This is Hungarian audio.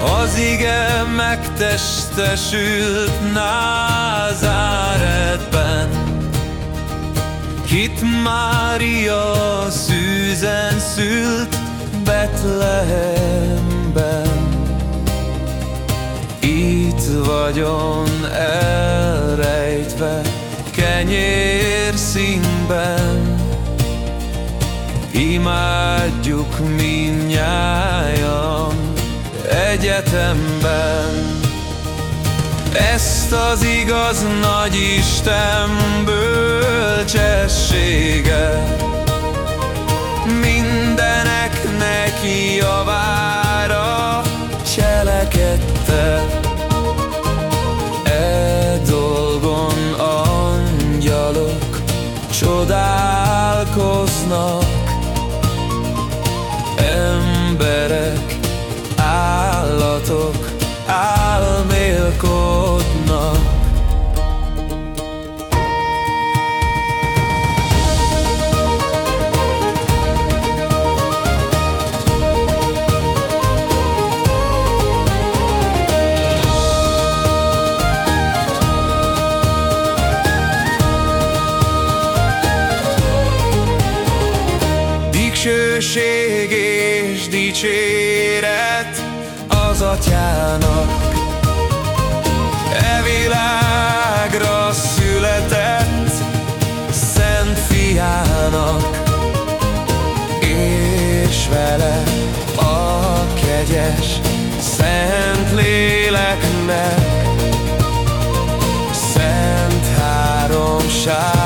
Az ige megtestesült Názáretben. Kit Mária szűzen szült Betlehemben. Itt vagyon elrejtve kenyér színben. Imádjuk minnyájan egyetemben Ezt az igaz nagy Isten bölcsessége Mindenek neki javára cselekedte. E dolgon angyalok csodálkoznak dicsőség és dicséret az atyának. E világra született szent fiának, és vele a kegyes szent léleknek, szent háromság.